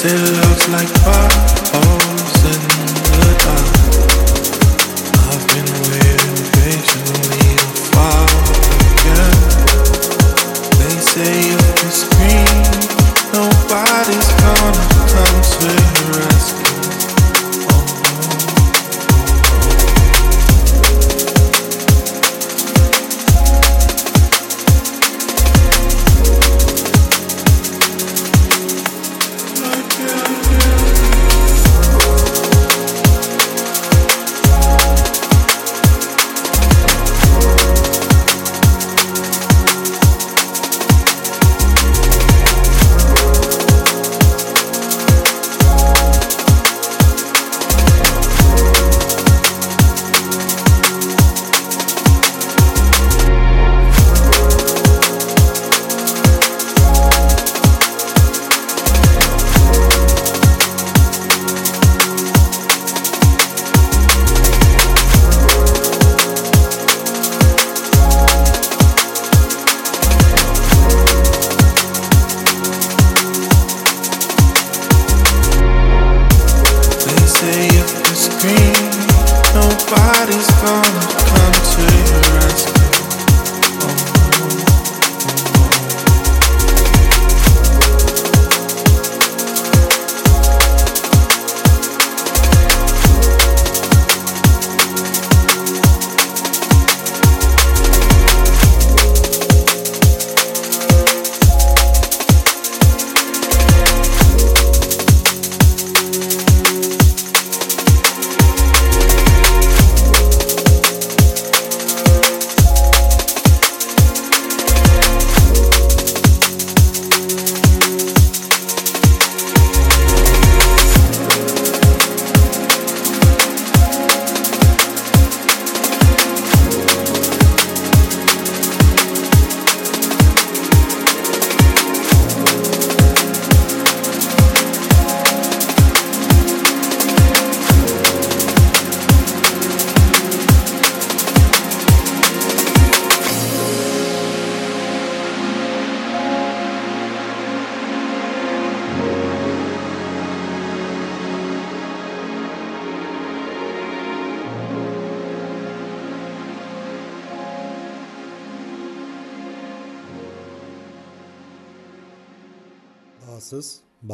They looks like potholes in the dark.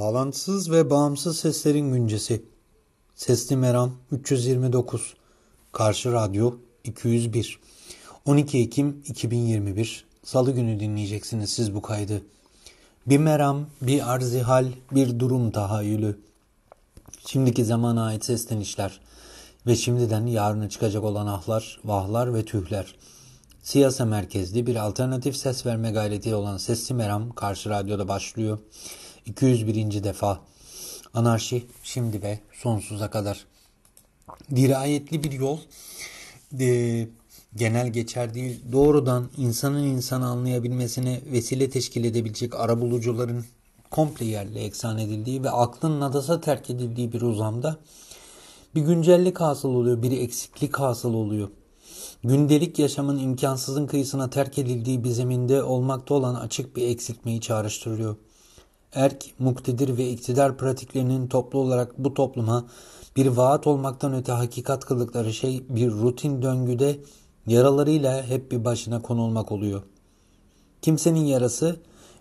Bağlantısız ve bağımsız seslerin güncesi. Sesli Meram 329. Karşı Radyo 201. 12 Ekim 2021. Salı günü dinleyeceksiniz siz bu kaydı. Bir meram, bir arzihal, bir durum tahayyülü. Şimdiki zamana ait seslenişler ve şimdiden yarına çıkacak olan ahlar, vahlar ve tühler. Siyasa merkezli bir alternatif ses verme gayreti olan Sesli Meram karşı radyoda başlıyor. 201. defa. Anarşi şimdi ve sonsuza kadar. Dirayetli bir yol. e, genel geçer değil. Doğrudan insanın insanı anlayabilmesine vesile teşkil edebilecek arabulucuların komple yerle eksan edildiği ve aklın nadasa terk edildiği bir uzamda bir güncellik hasıl oluyor, bir eksiklik hasıl oluyor. gündelik yaşamın imkansızın kıyısına terk edildiği bir zeminde olmakta olan açık bir eksiltmeyi çağrıştırıyor. Erk, muktedir ve iktidar pratiklerinin toplu olarak bu topluma bir vaat olmaktan öte hakikat kıldıkları şey bir rutin döngüde yaralarıyla hep bir başına konulmak oluyor. Kimsenin yarası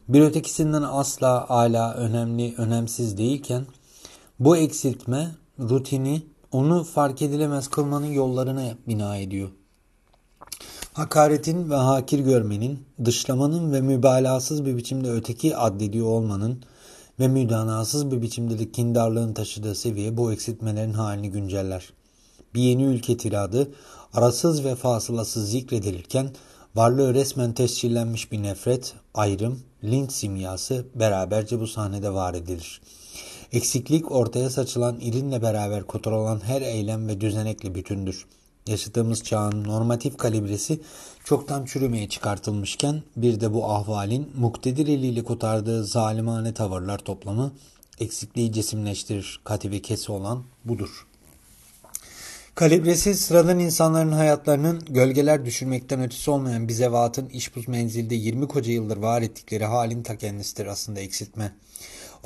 bir ötekisinden asla ala önemli, önemsiz değilken bu eksiltme rutini onu fark edilemez kılmanın yollarına bina ediyor. Hakaretin ve hakir görmenin, dışlamanın ve mübalağasız bir biçimde öteki addediyor olmanın ve müdanasız bir biçimde de kindarlığın taşıdığı seviye bu eksiltmelerin halini günceller. Bir yeni ülke tiradı arasız ve fasılasız zikredilirken varlığı resmen tescillenmiş bir nefret, ayrım, linç simyası beraberce bu sahnede var edilir. Eksiklik ortaya saçılan irinle beraber kotarılan her eylem ve düzenekle bütündür. Yaşadığımız çağın normatif kalibresi çoktan çürümeye çıkartılmışken bir de bu ahvalin muktedir eliyle kotardığı zalimane tavırlar toplamı eksikliği cesimleştirir. Katibi kesi olan budur. Kalibresi sıradan insanların hayatlarının gölgeler düşürmekten ötesi olmayan bir zevatın işbuz menzilde 20 koca yıldır var ettikleri halin ta kendisidir aslında eksiltme.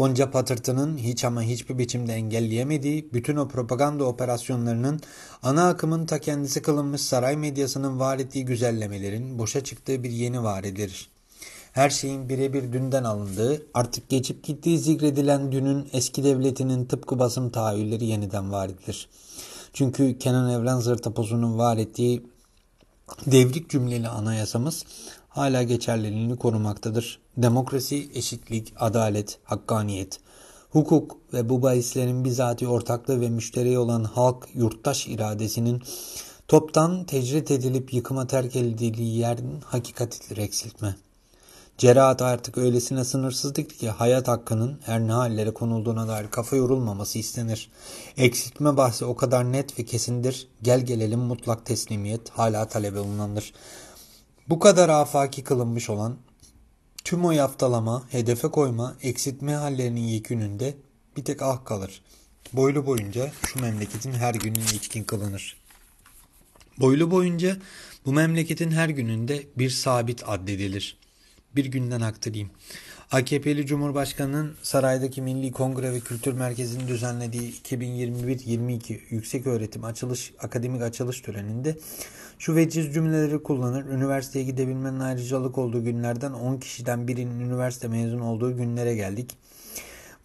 Onca patırtının hiç ama hiçbir biçimde engelleyemediği bütün o propaganda operasyonlarının ana akımın ta kendisi kılınmış saray medyasının var ettiği güzellemelerin boşa çıktığı bir yeni var edilir. Her şeyin birebir dünden alındığı, artık geçip gittiği zikredilen dünün eski devletinin tıpkı basım tahayyülleri yeniden var edilir. Çünkü Kenan Evren Zırtapozu'nun var ettiği devrik cümleli anayasamız hala geçerliliğini korumaktadır. Demokrasi, eşitlik, adalet, hakkaniyet, hukuk ve bu bahislerin bizatihi ortaklığı ve müşteri olan halk yurttaş iradesinin toptan tecrit edilip yıkıma terk edildiği yerin hakikatidir eksiltme. Cerahat artık öylesine sınırsızdır ki hayat hakkının her ne hallere konulduğuna dair kafa yorulmaması istenir. Eksiltme bahsi o kadar net ve kesindir. Gel gelelim mutlak teslimiyet hala talebe olunandır. Bu kadar afaki kılınmış olan tüm o yaftalama, hedefe koyma, eksiltme hallerinin yekününde bir tek ah kalır. Boylu boyunca şu memleketin her günün içkin kılınır. Boylu boyunca bu memleketin her gününde bir sabit addedilir. Bir günden aktarayım. AKP'li Cumhurbaşkanı'nın saraydaki Milli Kongre ve Kültür Merkezi'nin düzenlediği 2021-22 Yüksek Öğretim Açılış Akademik Açılış töreninde şu veciz cümleleri kullanır. Üniversiteye gidebilmenin ayrıcalık olduğu günlerden 10 kişiden birinin üniversite mezun olduğu günlere geldik.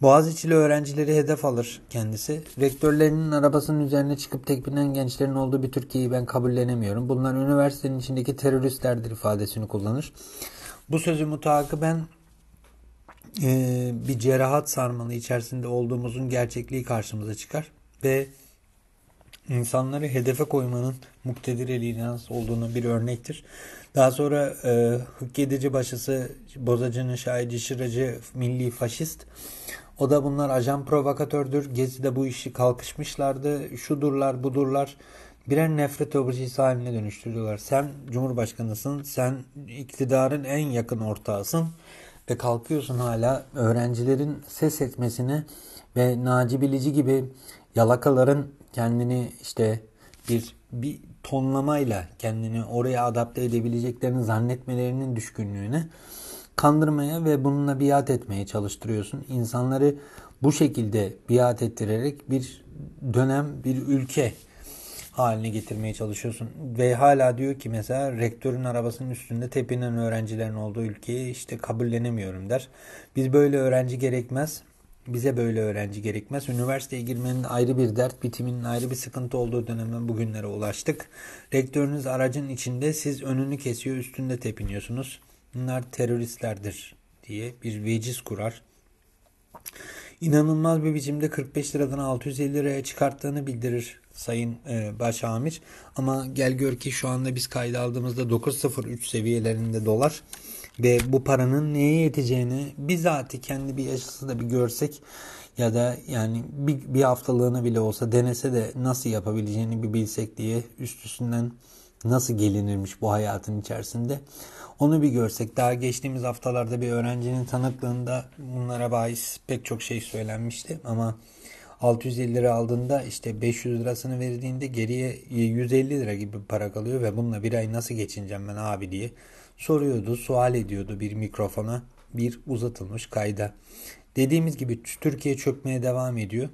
Boğaziçi'li öğrencileri hedef alır kendisi. Rektörlerinin arabasının üzerine çıkıp tekbinen gençlerin olduğu bir Türkiye'yi ben kabullenemiyorum. Bunlar üniversitenin içindeki teröristlerdir ifadesini kullanır. Bu sözü mutakaben e, bir cerahat sarmalı içerisinde olduğumuzun gerçekliği karşımıza çıkar ve insanları hedefe koymanın muktedir eliyle nasıl olduğunu bir örnektir. Daha sonra e, Hıkkedici başısı, Bozacı'nın şahici, şıracı, milli faşist. O da bunlar ajan provokatördür. Gezi'de bu işi kalkışmışlardı. Şudurlar, budurlar. Birer nefret objesi haline dönüştürüyorlar. Sen Cumhurbaşkanısın, sen iktidarın en yakın ortağısın ve kalkıyorsun hala öğrencilerin ses etmesini ve Naci Bilici gibi yalakaların kendini işte bir bir tonlamayla kendini oraya adapte edebileceklerini zannetmelerinin düşkünlüğüne kandırmaya ve bununla biat etmeye çalıştırıyorsun. İnsanları bu şekilde biat ettirerek bir dönem, bir ülke haline getirmeye çalışıyorsun. Ve hala diyor ki mesela rektörün arabasının üstünde tepinen öğrencilerin olduğu ülkeyi işte kabullenemiyorum der. Biz böyle öğrenci gerekmez. Bize böyle öğrenci gerekmez. Üniversiteye girmenin ayrı bir dert, bitiminin ayrı bir sıkıntı olduğu dönemden bugünlere ulaştık. Rektörünüz aracın içinde siz önünü kesiyor, üstünde tepiniyorsunuz. Bunlar teröristlerdir diye bir veciz kurar. İnanılmaz bir biçimde 45 liradan 650 liraya çıkarttığını bildirir Sayın e, Başamir. Ama gel gör ki şu anda biz kayda aldığımızda 9.03 seviyelerinde dolar ve bu paranın neye yeteceğini bizatihi kendi bir yaşası da bir görsek ya da yani bir, bir haftalığına bile olsa denese de nasıl yapabileceğini bir bilsek diye üst üstünden nasıl gelinirmiş bu hayatın içerisinde. Onu bir görsek. Daha geçtiğimiz haftalarda bir öğrencinin tanıklığında bunlara bahis pek çok şey söylenmişti ama 650 lira aldığında işte 500 lirasını verdiğinde geriye 150 lira gibi para kalıyor ve bununla bir ay nasıl geçineceğim ben abi diye soruyordu, sual ediyordu bir mikrofona, bir uzatılmış kayda. Dediğimiz gibi Türkiye çökmeye devam ediyor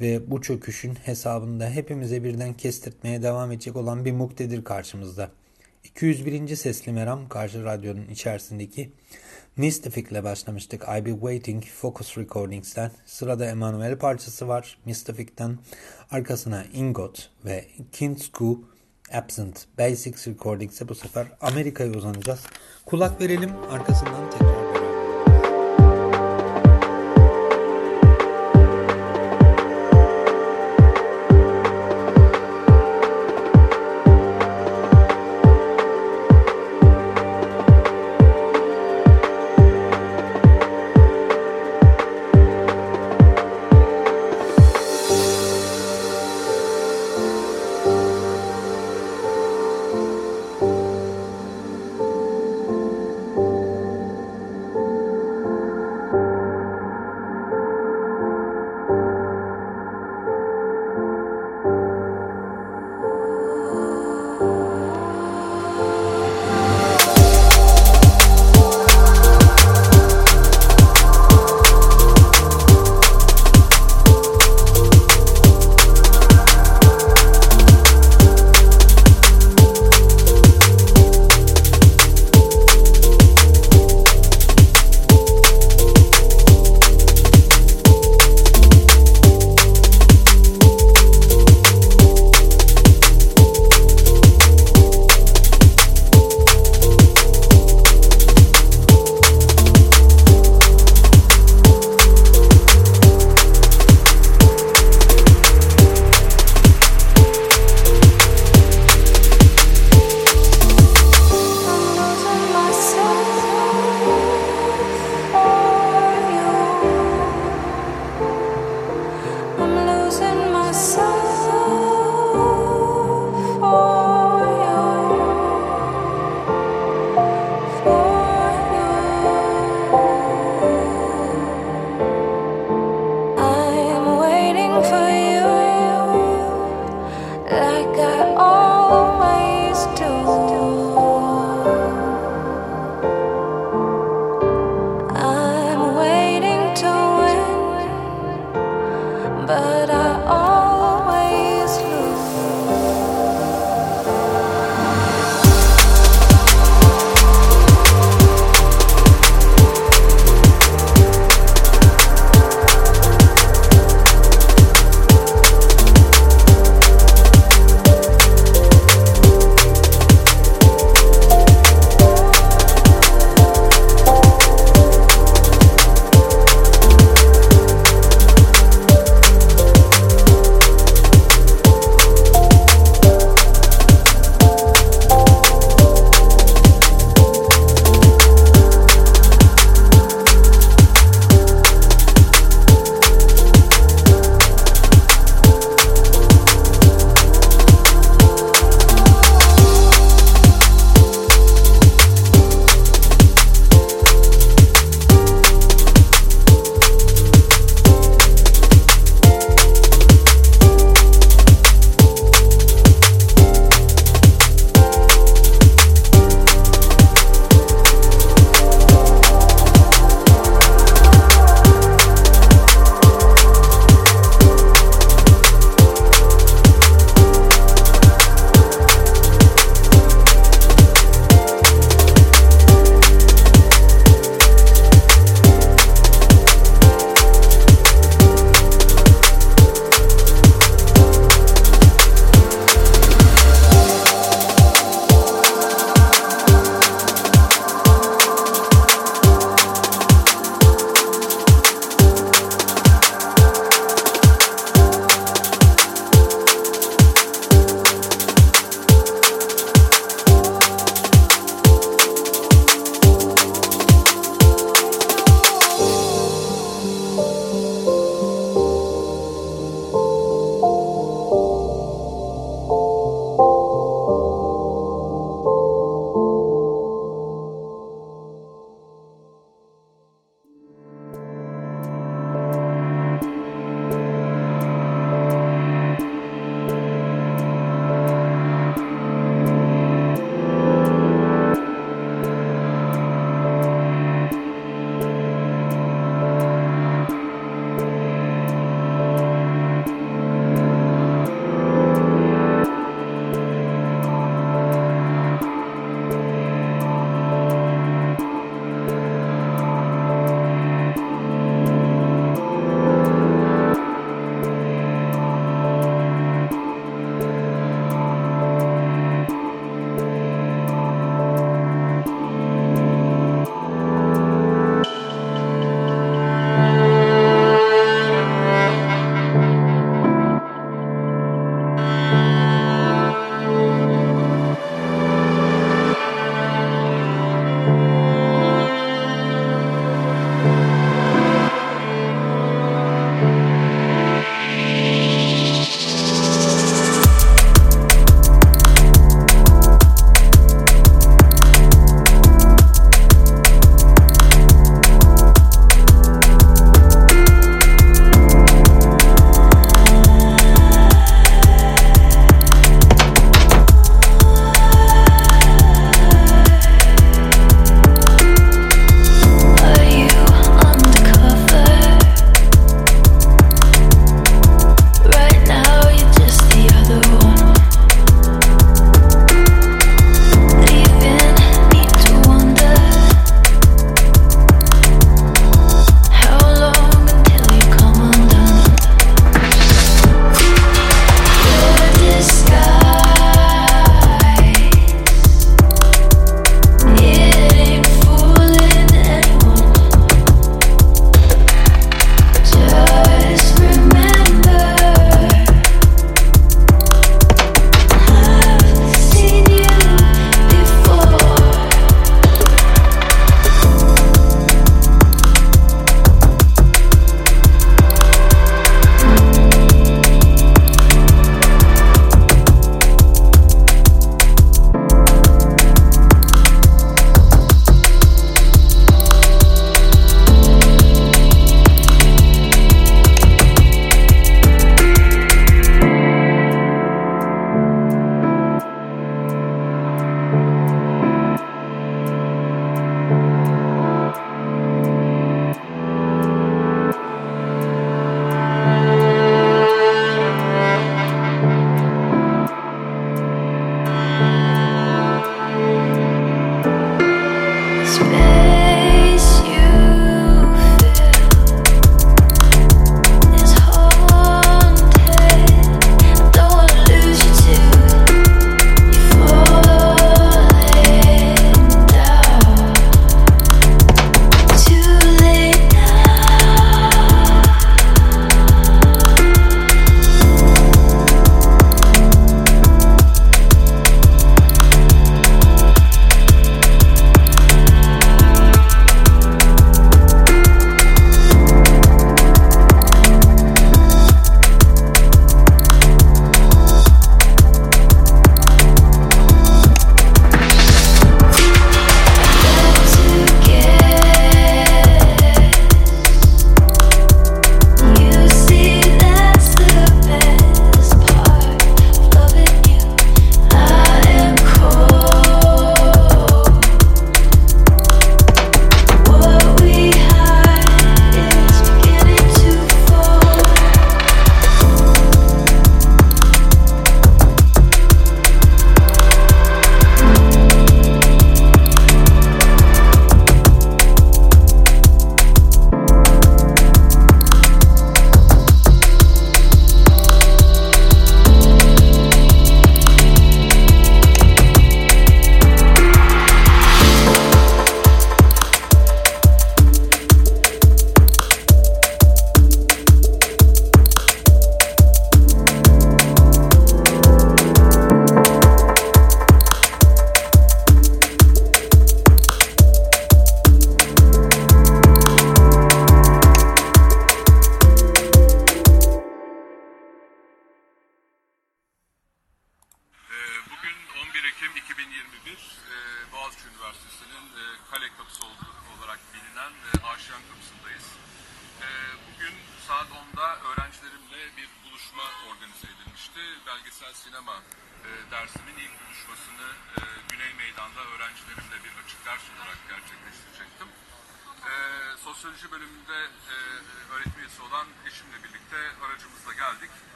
ve bu çöküşün hesabında hepimize birden kestirtmeye devam edecek olan bir muktedir karşımızda. 201. Sesli Meram karşı radyonun içerisindeki Mystific ile başlamıştık. I Be Waiting Focus Recordings'ten. Sırada Emanuel parçası var Mystific'ten. Arkasına Ingot ve Kinsku Absent Basics Recordings'e bu sefer Amerika'ya uzanacağız. Kulak verelim arkasından tekrar.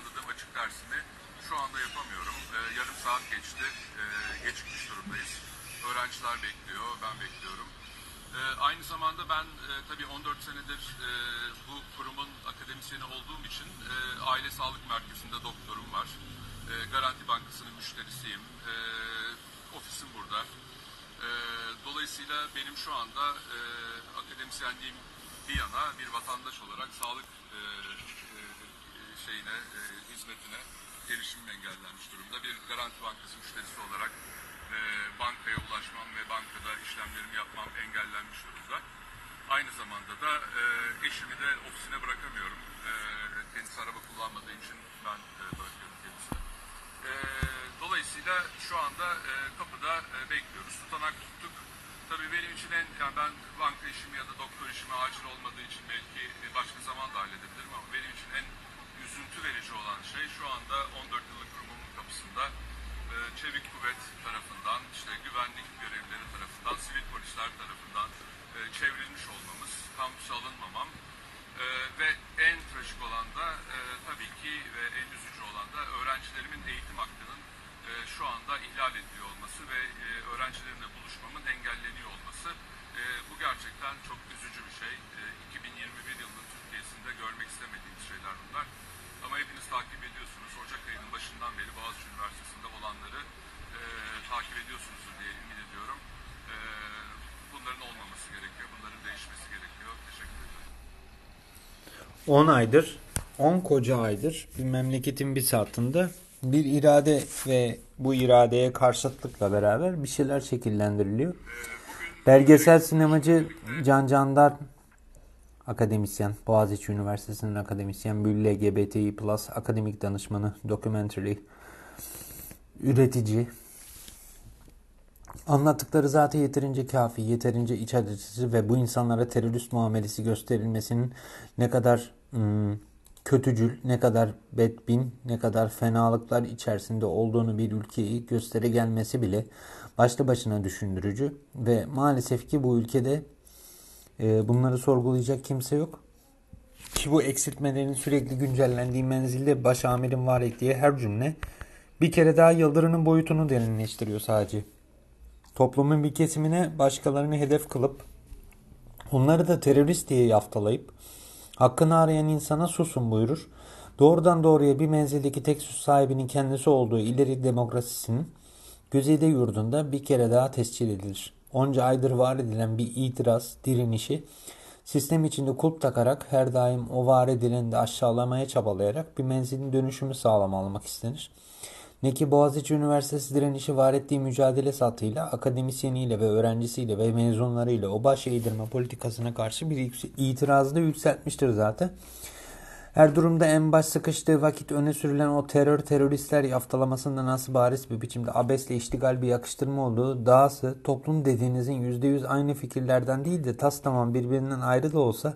planladığım açık dersini şu anda yapamıyorum. E, yarım saat geçti. E, gecikmiş durumdayız. Öğrenciler bekliyor, ben bekliyorum. E, aynı zamanda ben e, tabii 14 senedir e, bu kurumun akademisyeni olduğum için e, Aile Sağlık Merkezi'nde doktorum var. E, Garanti Bankası'nın müşterisiyim. E, ofisim burada. E, dolayısıyla benim şu anda e, akademisyenliğim bir yana bir vatandaş olarak sağlık e, şeyine, e, hizmetine gelişimim engellenmiş durumda. Bir Garanti Bankası müşterisi olarak e, bankaya ulaşmam ve bankada işlemlerimi yapmam engellenmiş durumda. Aynı zamanda da e, eşimi de ofisine bırakamıyorum. E, kendisi araba kullanmadığı için ben e, bırakıyorum kendisini. E, dolayısıyla şu anda e, kapıda e, bekliyoruz. Tutanak tuttuk. Tabii benim için en, yani ben banka işimi ya da doktor işimi acil olmadığı için belki e, başka zaman da halledebilirim ama benim için en üzüntü verici olan şey şu anda 14 yıllık kurumumun kapısında e, çevik kuvvet tarafından, işte güvenlik görevlileri tarafından, sivil polisler tarafından e, çevrilmiş olmamız, kampüse alınmamam e, ve en trajik olan da e, tabii ki ve en üzücü olan da öğrencilerimin eğitim hakkının e, şu anda ihlal ediliyor olması ve e, öğrencilerimle buluşmamın engelleniyor olması e, bu gerçekten çok üzücü bir şey. E, 2021 yılının Türkiye'sinde görmek istemediğimiz şeyler bunlar. Ama hepiniz takip ediyorsunuz. Ocak ayının başından beri Boğaziçi Üniversitesi'nde olanları e, takip ediyorsunuzdur diye ümit ediyorum. E, bunların olmaması gerekiyor. Bunların değişmesi gerekiyor. Teşekkür ederim. 10 aydır, 10 koca aydır bir memleketin bir saatinde bir irade ve bu iradeye karşıtlıkla beraber bir şeyler şekillendiriliyor. E, Belgesel sinemacı Can Candar akademisyen, Boğaziçi Üniversitesi'nin akademisyen, bir LGBTİ+, akademik danışmanı, documentary, üretici. Anlattıkları zaten yeterince kafi, yeterince iç açıcı ve bu insanlara terörist muamelesi gösterilmesinin ne kadar ım, kötücül, ne kadar bedbin, ne kadar fenalıklar içerisinde olduğunu bir ülkeyi göstere gelmesi bile başlı başına düşündürücü ve maalesef ki bu ülkede ee, bunları sorgulayacak kimse yok. Ki bu eksiltmelerin sürekli güncellendiği menzilde baş amirim var diye her cümle bir kere daha yıldırının boyutunu derinleştiriyor sadece. Toplumun bir kesimine başkalarını hedef kılıp onları da terörist diye yaftalayıp hakkını arayan insana susun buyurur. Doğrudan doğruya bir menzildeki tek suç sahibinin kendisi olduğu ileri demokrasisinin Güzide yurdunda bir kere daha tescil edilir. Onca aydır var edilen bir itiraz, direnişi sistem içinde kulp takarak her daim o var edileni de aşağılamaya çabalayarak bir menzilin dönüşümü sağlamamak istenir. Ne ki Boğaziçi Üniversitesi direnişi var ettiği mücadele satıyla, akademisyeniyle ve öğrencisiyle ve mezunlarıyla o baş eğdirme politikasına karşı bir itirazı da yükseltmiştir zaten. Her durumda en baş sıkıştığı vakit öne sürülen o terör teröristler yaftalamasında nasıl bariz bir biçimde abesle iştigal bir yakıştırma olduğu dahası toplum dediğinizin %100 aynı fikirlerden değil de tas tamam birbirinden ayrı da olsa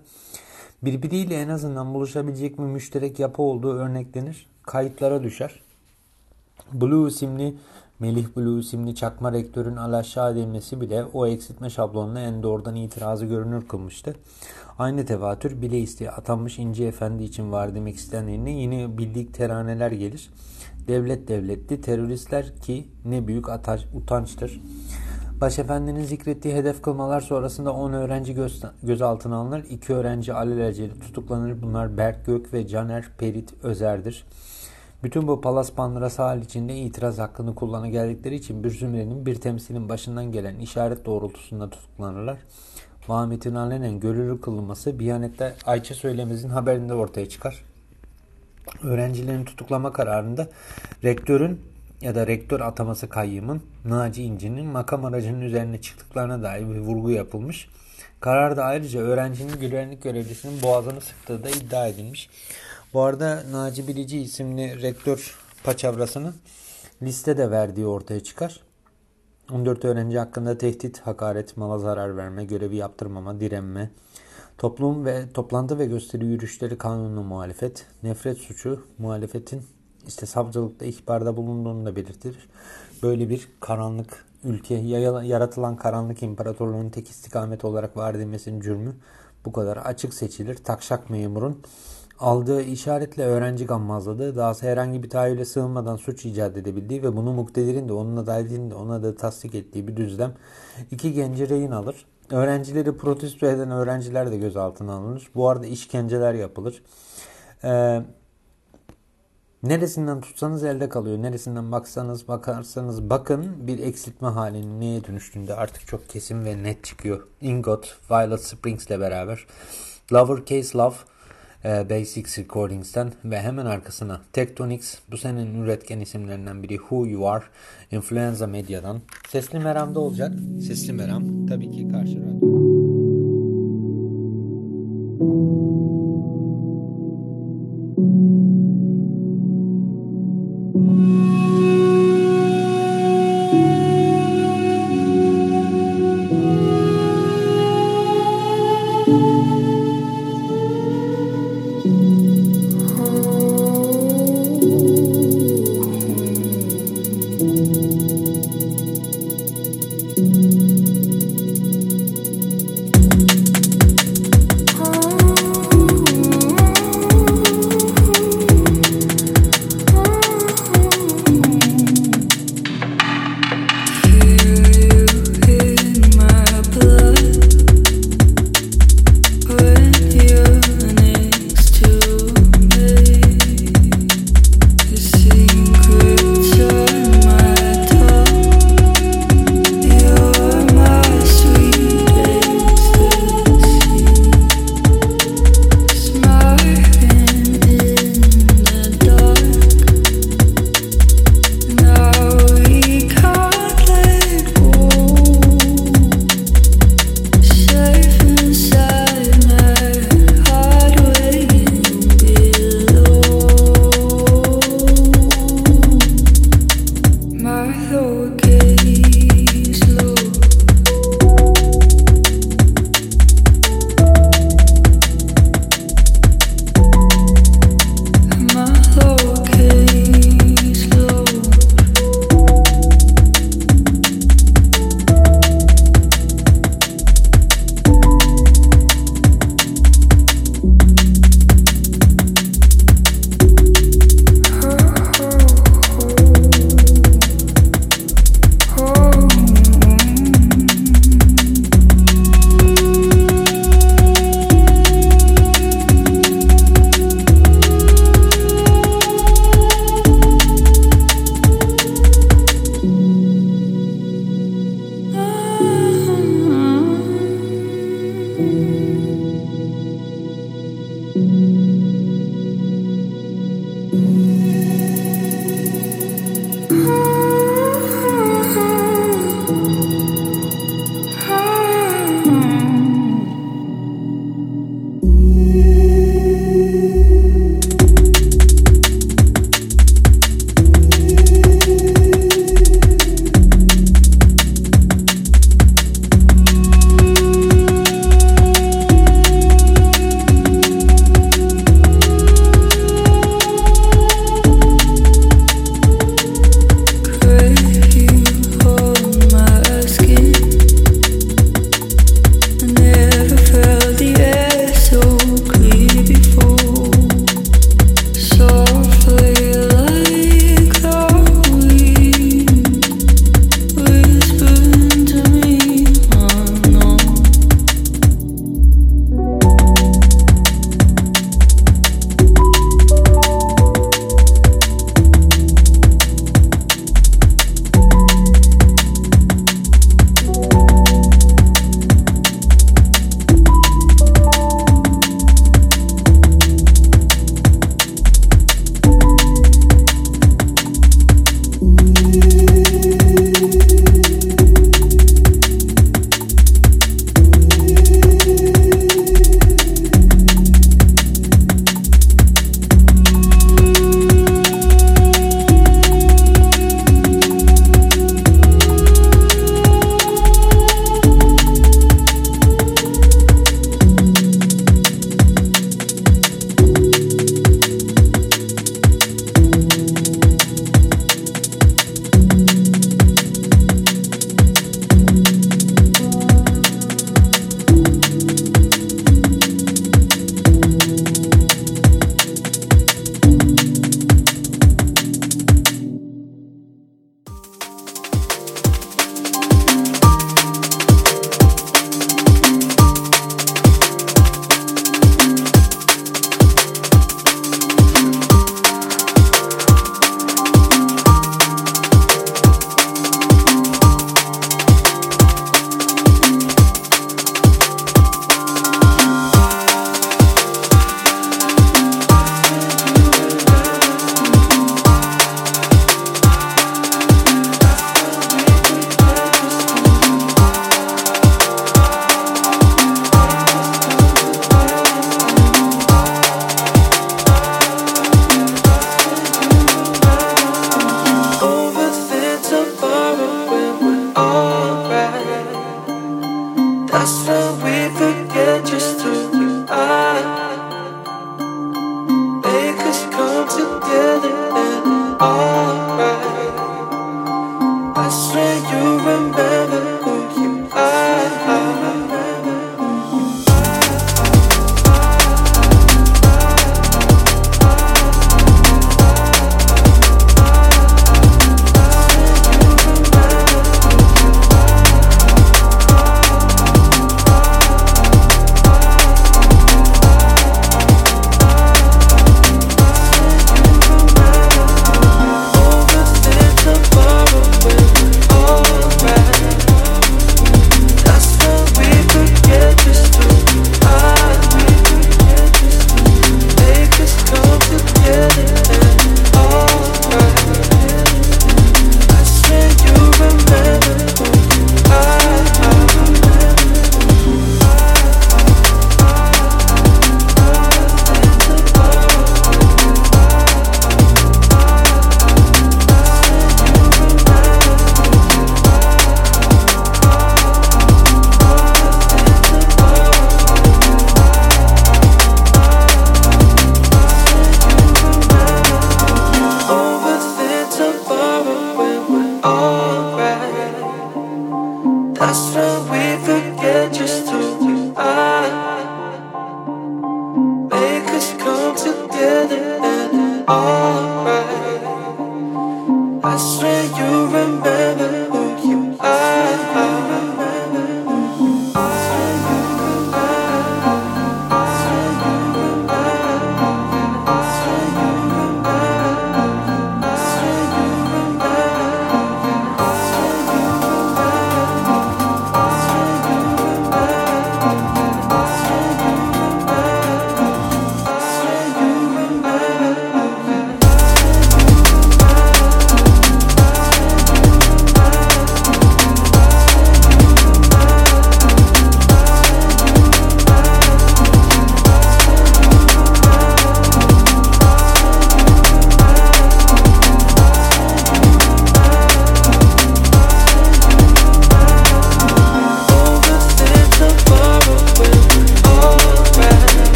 birbiriyle en azından buluşabilecek bir müşterek yapı olduğu örneklenir, kayıtlara düşer. Blue isimli Melih Blue isimli çakma rektörün alaşağı edilmesi bile o eksiltme şablonuna en doğrudan itirazı görünür kılmıştı. Aynı tevatür bile isteye atanmış İnci Efendi için var demek istenenine yine bildik teraneler gelir. Devlet devletti, teröristler ki ne büyük ataş, utançtır. Başefendinin zikrettiği hedef kılmalar sonrasında 10 öğrenci göz, gözaltına alınır. 2 öğrenci alelacele tutuklanır. Bunlar Berk Gök ve Caner Perit Özer'dir. Bütün bu palas pandırası hal içinde itiraz hakkını kullanı geldikleri için bir zümrenin bir temsilin başından gelen işaret doğrultusunda tutuklanırlar. Muhammed'in alenen görülür kılınması Biyanet'te Ayça Söylemez'in haberinde ortaya çıkar. Öğrencilerin tutuklama kararında rektörün ya da rektör ataması kayyımın Naci İnci'nin makam aracının üzerine çıktıklarına dair bir vurgu yapılmış. Kararda ayrıca öğrencinin güvenlik görevlisinin boğazını sıktığı da iddia edilmiş. Bu arada Naci Bilici isimli rektör paçavrasını listede verdiği ortaya çıkar. 14 öğrenci hakkında tehdit, hakaret, mala zarar verme, görevi yaptırmama, direnme, toplum ve toplantı ve gösteri yürüyüşleri kanununa muhalefet, nefret suçu, muhalefetin işte savcılıkta ihbarda bulunduğunu da belirtir. Böyle bir karanlık ülke, yaratılan karanlık imparatorluğun tek istikamet olarak var edilmesinin cürmü bu kadar açık seçilir. Takşak memurun aldığı işaretle öğrenci gammazladı. Dahası herhangi bir tahayyüle sığınmadan suç icat edebildiği ve bunu muktedirin de onun adaletinin de ona da tasdik ettiği bir düzlem iki genci rehin alır. Öğrencileri protesto eden öğrenciler de gözaltına alınır. Bu arada işkenceler yapılır. Ee, neresinden tutsanız elde kalıyor. Neresinden baksanız bakarsanız bakın bir eksiltme halinin neye dönüştüğünde artık çok kesin ve net çıkıyor. Ingot, Violet Springs ile beraber. Lover Case Love Basics Recordings'ten ve hemen arkasına Tectonics bu senenin üretken isimlerinden biri Who You Are Influenza Medya'dan Sesli Meram'da olacak. Sesli Meram tabii ki karşı radyo.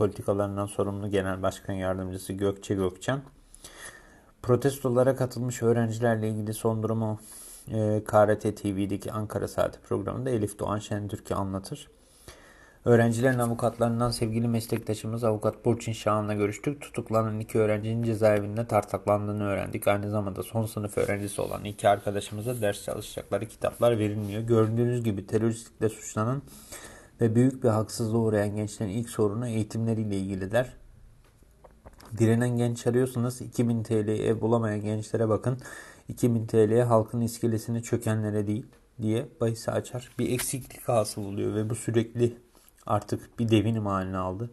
Politikalarından sorumlu Genel Başkan Yardımcısı Gökçe Gökçen, protestolara katılmış öğrencilerle ilgili son durumu e, KRT TV'deki Ankara Saati programında Elif Doğan Şentürk'ü anlatır. Öğrencilerin avukatlarından sevgili meslektaşımız avukat Burçin Şahan'la görüştük. Tutuklanan iki öğrencinin cezaevinde tartaklandığını öğrendik. Aynı zamanda son sınıf öğrencisi olan iki arkadaşımıza ders çalışacakları kitaplar verilmiyor. Gördüğünüz gibi teröristlikle suçlanan ve büyük bir haksızlığa uğrayan gençlerin ilk sorunu eğitimleriyle ilgililer. Direnen genç arıyorsanız 2000 TL'ye ev bulamayan gençlere bakın. 2000 TL'ye halkın iskelesini çökenlere değil diye bahisi açar. Bir eksiklik hasıl oluyor ve bu sürekli artık bir devinim haline aldı.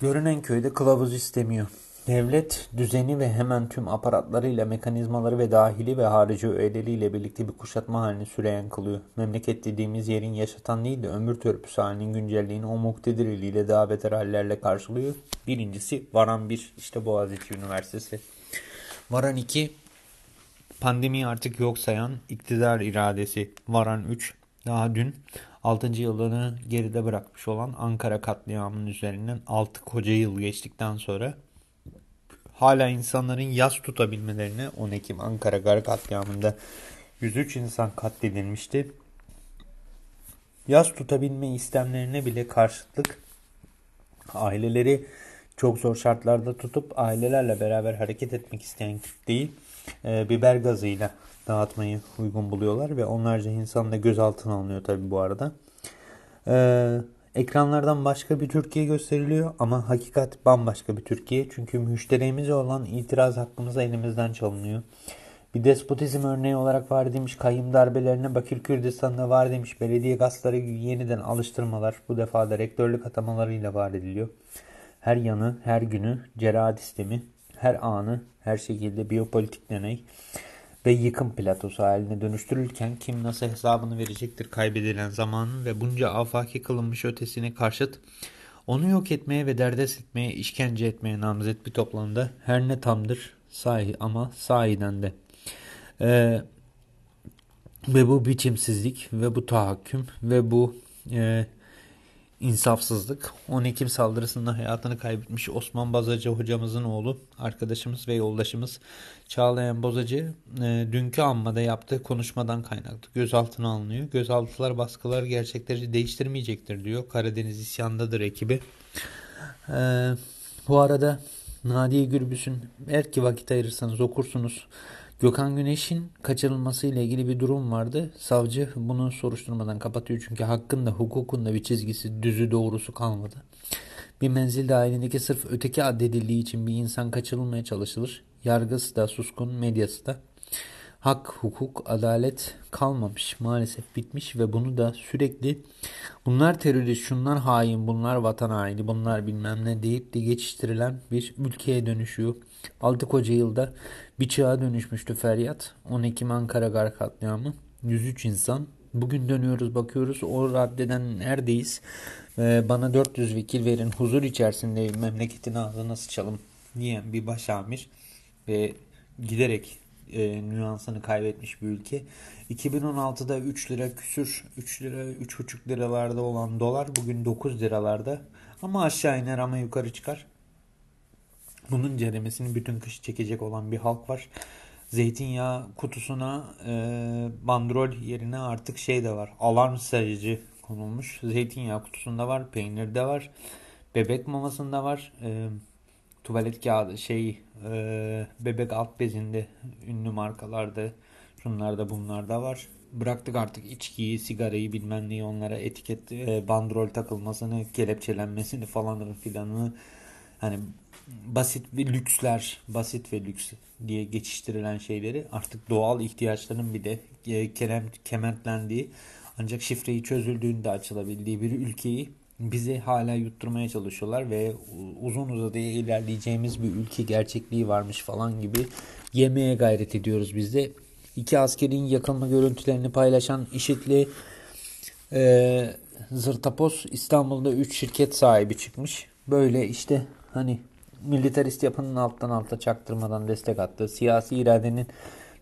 Görünen köyde kılavuz istemiyor. Devlet düzeni ve hemen tüm aparatlarıyla, mekanizmaları ve dahili ve harici öğeleriyle birlikte bir kuşatma halini süreyen kılıyor. Memleket dediğimiz yerin yaşatan değil de ömür törpüsü halinin güncelliğini o muktedir eliyle daha beter hallerle karşılıyor. Birincisi Varan 1, işte Boğaziçi Üniversitesi. Varan 2, pandemi artık yok sayan iktidar iradesi. Varan 3, daha dün 6. yılını geride bırakmış olan Ankara katliamının üzerinden 6 koca yıl geçtikten sonra hala insanların yas tutabilmelerine 10 Ekim Ankara Gar katliamında 103 insan katledilmişti. Yas tutabilme istemlerine bile karşıtlık aileleri çok zor şartlarda tutup ailelerle beraber hareket etmek isteyen kitleyi e, biber gazıyla dağıtmayı uygun buluyorlar ve onlarca insan da gözaltına alınıyor tabi bu arada. Ee, ekranlardan başka bir Türkiye gösteriliyor ama hakikat bambaşka bir Türkiye. Çünkü müşterimize olan itiraz hakkımız elimizden çalınıyor. Bir despotizm örneği olarak var demiş kayyum darbelerine Bakır Kürdistan'da var demiş belediye gasları yeniden alıştırmalar bu defa da rektörlük atamalarıyla var ediliyor. Her yanı, her günü, cerahat sistemi, her anı, her şekilde biyopolitik deney ve yıkım platosu haline dönüştürülürken kim nasıl hesabını verecektir kaybedilen zamanın ve bunca afaki kılınmış ötesine karşıt onu yok etmeye ve derdest etmeye, işkence etmeye namzet bir toplamda her ne tamdır sahi ama sahiden de. Ee, ve bu biçimsizlik ve bu tahakküm ve bu e, insafsızlık 10 Ekim saldırısında hayatını kaybetmiş Osman Bazacı hocamızın oğlu, arkadaşımız ve yoldaşımız Çağlayan Bozacı e, dünkü anmada yaptığı konuşmadan kaynaklı gözaltına alınıyor. Gözaltılar baskılar gerçekleri değiştirmeyecektir diyor. Karadeniz isyandadır ekibi. E, bu arada Nadiye Gürbüz'ün eğer ki vakit ayırırsanız okursunuz. Gökhan Güneş'in kaçırılması ile ilgili bir durum vardı. Savcı bunu soruşturmadan kapatıyor çünkü hakkında hukukunda bir çizgisi düzü doğrusu kalmadı. Bir menzil dahilindeki sırf öteki addedildiği için bir insan kaçırılmaya çalışılır. Yargısı da suskun, medyası da. Hak, hukuk, adalet kalmamış maalesef bitmiş ve bunu da sürekli bunlar terörist, şunlar hain, bunlar vatan haini, bunlar bilmem ne deyip de geçiştirilen bir ülkeye dönüşüyor. 6 koca yılda bir çağa dönüşmüştü feryat. 10 Ekim Ankara Gar katliamı. 103 insan. Bugün dönüyoruz bakıyoruz o raddeden neredeyiz? Ee, bana 400 vekil verin huzur içerisinde memleketin ağzına sıçalım diyen bir başamir ve giderek e, nüansını kaybetmiş bir ülke. 2016'da 3 lira küsür 3 lira 3,5 liralarda olan dolar bugün 9 liralarda ama aşağı iner ama yukarı çıkar. Bunun ceremesini bütün kış çekecek olan bir halk var. Zeytinyağı kutusuna e, bandrol yerine artık şey de var. Alarm sayıcı konulmuş. Zeytinyağı kutusunda var. Peynirde var. Bebek mamasında var. E, tuvalet kağıdı şey e, bebek alt bezinde ünlü markalarda şunlarda bunlarda var. Bıraktık artık içkiyi, sigarayı bilmem neyi onlara etiket e, bandrol takılmasını, kelepçelenmesini falan filanını hani basit ve lüksler, basit ve lüks diye geçiştirilen şeyleri artık doğal ihtiyaçların bir de e, kelem, kementlendiği ancak şifreyi çözüldüğünde açılabildiği bir ülkeyi bize hala yutturmaya çalışıyorlar ve uzun uzadıya ilerleyeceğimiz bir ülke gerçekliği varmış falan gibi yemeye gayret ediyoruz biz de. İki askerin yakılma görüntülerini paylaşan IŞİD'li e, Zırtapos İstanbul'da 3 şirket sahibi çıkmış. Böyle işte hani militarist yapının alttan alta çaktırmadan destek attığı, siyasi iradenin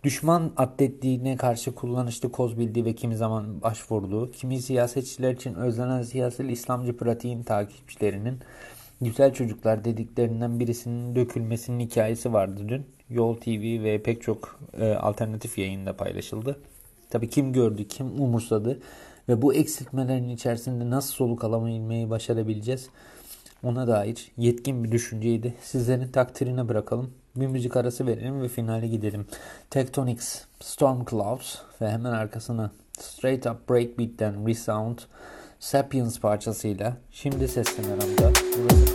Düşman atletliğine karşı kullanışlı koz bildiği ve kimi zaman başvurduğu, kimi siyasetçiler için özlenen siyasal İslamcı pratiğin takipçilerinin güzel çocuklar dediklerinden birisinin dökülmesinin hikayesi vardı dün. Yol TV ve pek çok e, alternatif yayında paylaşıldı. Tabii kim gördü, kim umursadı ve bu eksiltmelerin içerisinde nasıl soluk alabilmeyi başarabileceğiz ona dair yetkin bir düşünceydi. Sizlerin takdirine bırakalım. Bir müzik arası verelim ve finale gidelim. Tectonics, Storm Clouds ve hemen arkasına Straight Up Breakbeat'ten Resound, Sapiens parçasıyla şimdi seslenir aramda. Burası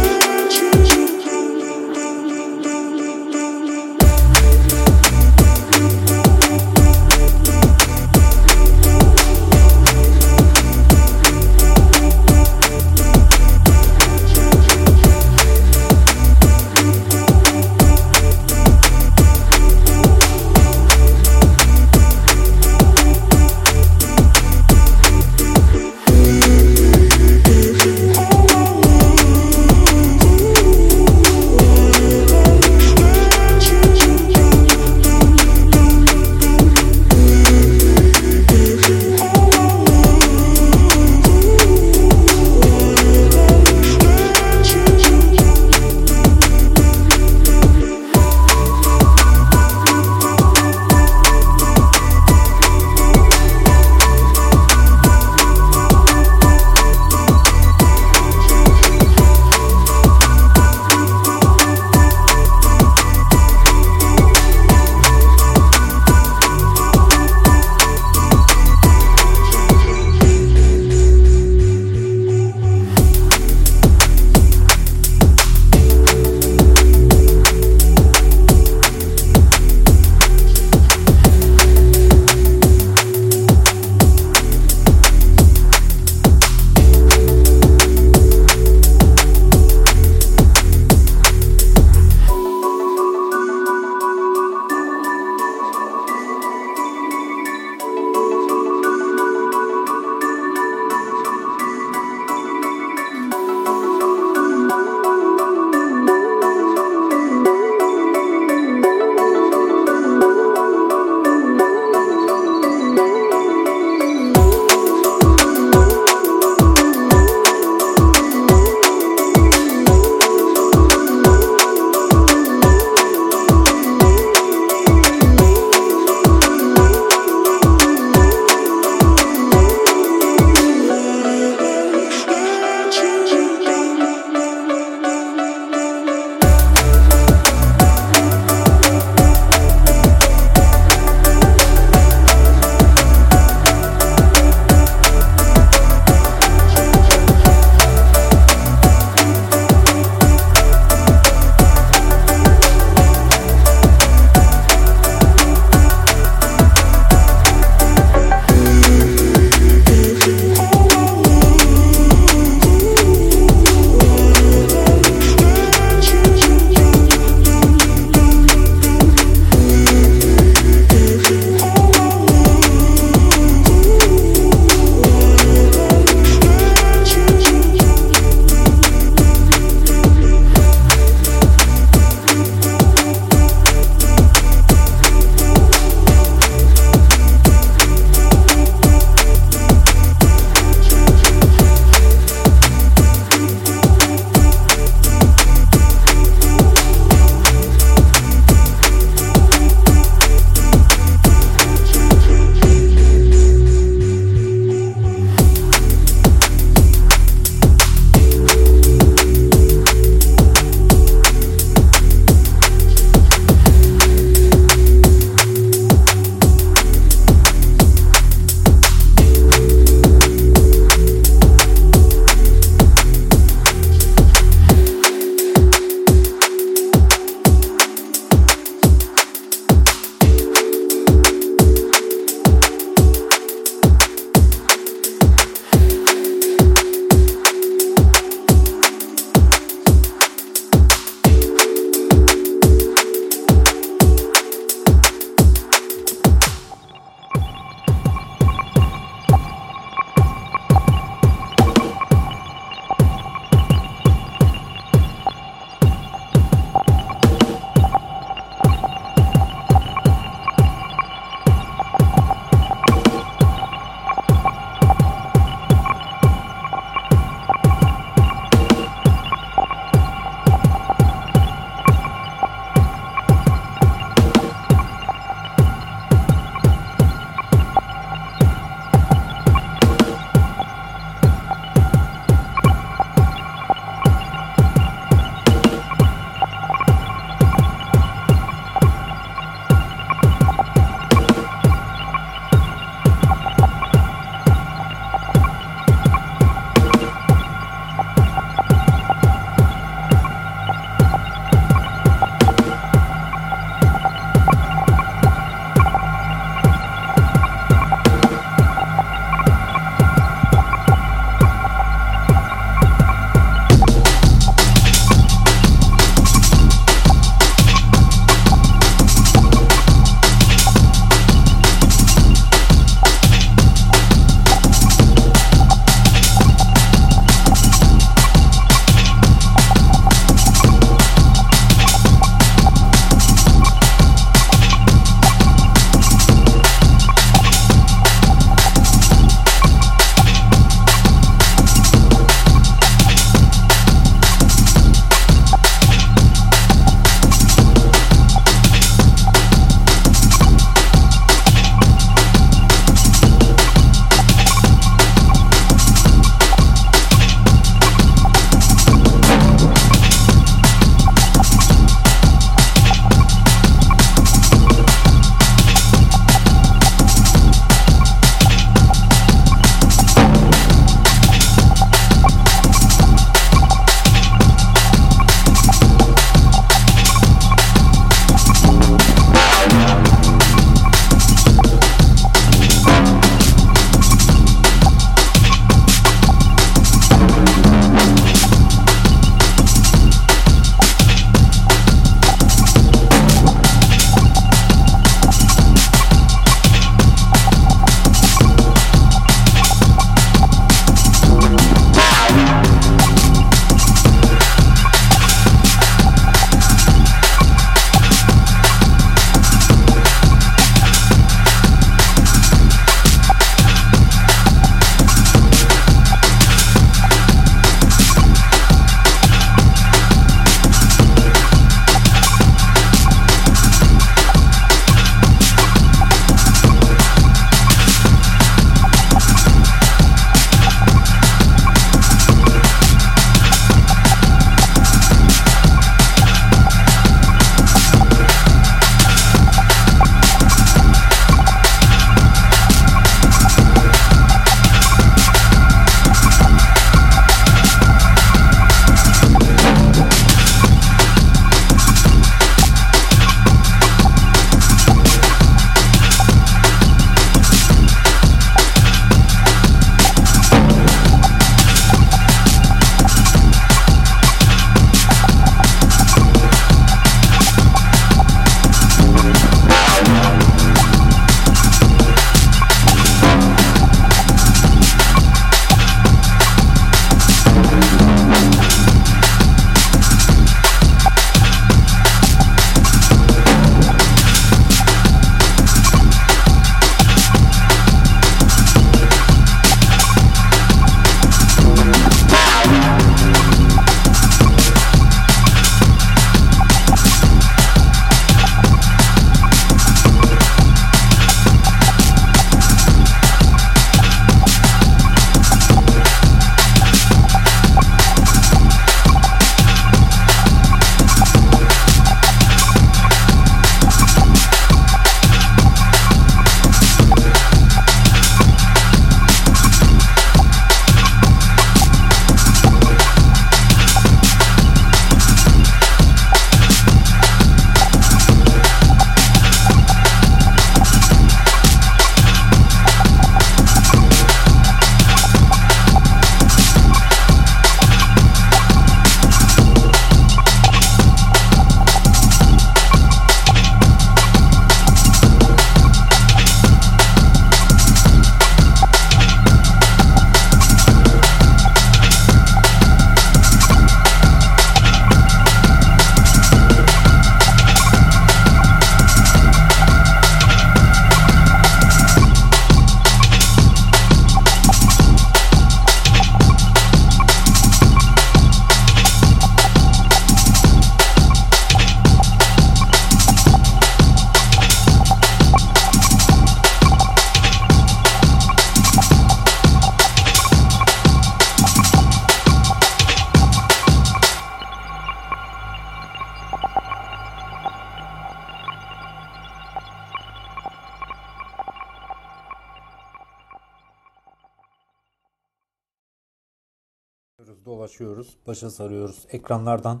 başa sarıyoruz ekranlardan.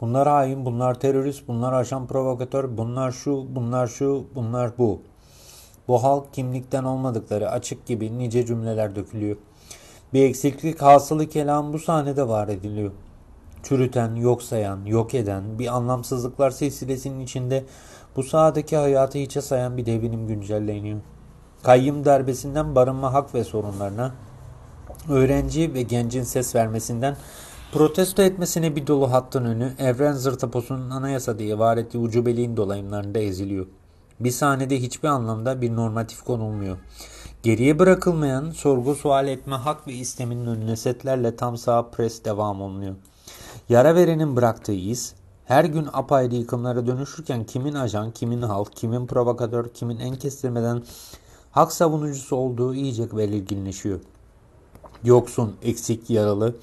Bunlar hain, bunlar terörist, bunlar aşan provokatör, bunlar şu, bunlar şu, bunlar bu. Bu halk kimlikten olmadıkları açık gibi nice cümleler dökülüyor. Bir eksiklik hasılı kelam bu sahnede var ediliyor. Çürüten, yok sayan, yok eden, bir anlamsızlıklar silsilesinin içinde bu sahadaki hayatı hiçe sayan bir devinim güncelleniyor. Kayyım darbesinden barınma hak ve sorunlarına, öğrenci ve gencin ses vermesinden protesto etmesine bir dolu hattın önü evren zırtaposunun anayasa diye var ettiği ucubeliğin dolayımlarında eziliyor. Bir sahnede hiçbir anlamda bir normatif konulmuyor. Geriye bırakılmayan sorgu sual etme hak ve isteminin önüne setlerle tam sağ pres devam olunuyor. Yara verenin bıraktığı iz her gün apayrı yıkımlara dönüşürken kimin ajan, kimin halk, kimin provokatör, kimin en kestirmeden hak savunucusu olduğu iyice belirginleşiyor. Yoksun, eksik, yaralı,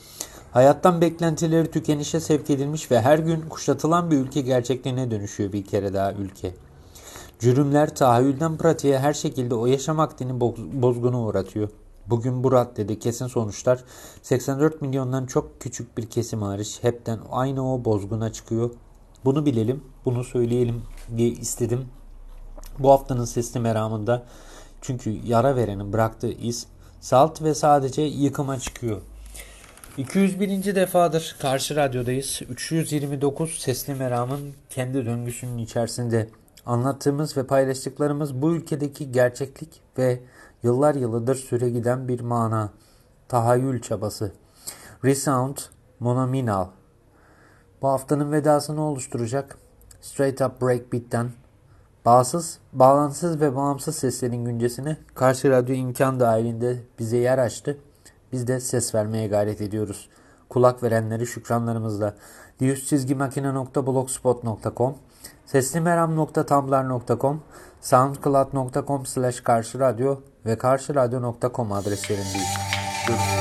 hayattan beklentileri tükenişe sevk edilmiş ve her gün kuşatılan bir ülke gerçekliğine dönüşüyor bir kere daha ülke. Cürümler tahayyülden pratiğe her şekilde o yaşam akdini bozguna uğratıyor. Bugün bu raddede kesin sonuçlar 84 milyondan çok küçük bir kesim hariç hepten aynı o bozguna çıkıyor. Bunu bilelim, bunu söyleyelim diye istedim. Bu haftanın sesli meramında çünkü yara verenin bıraktığı iz salt ve sadece yıkıma çıkıyor. 201. defadır karşı radyodayız. 329 sesli meramın kendi döngüsünün içerisinde anlattığımız ve paylaştıklarımız bu ülkedeki gerçeklik ve yıllar yılıdır süre giden bir mana, tahayyül çabası. Resound Monominal bu haftanın vedasını oluşturacak Straight Up Breakbeat'ten bağımsız, bağlantısız ve bağımsız seslerin güncesine karşı radyo imkan dahilinde bize yer açtı. Biz de ses vermeye gayret ediyoruz. Kulak verenleri şükranlarımızla. diyüzçizgimakine.blogspot.com seslimeram.tumblr.com soundcloud.com slash karşı radyo ve karşıradyo.com adreslerindeyiz. Görüşürüz.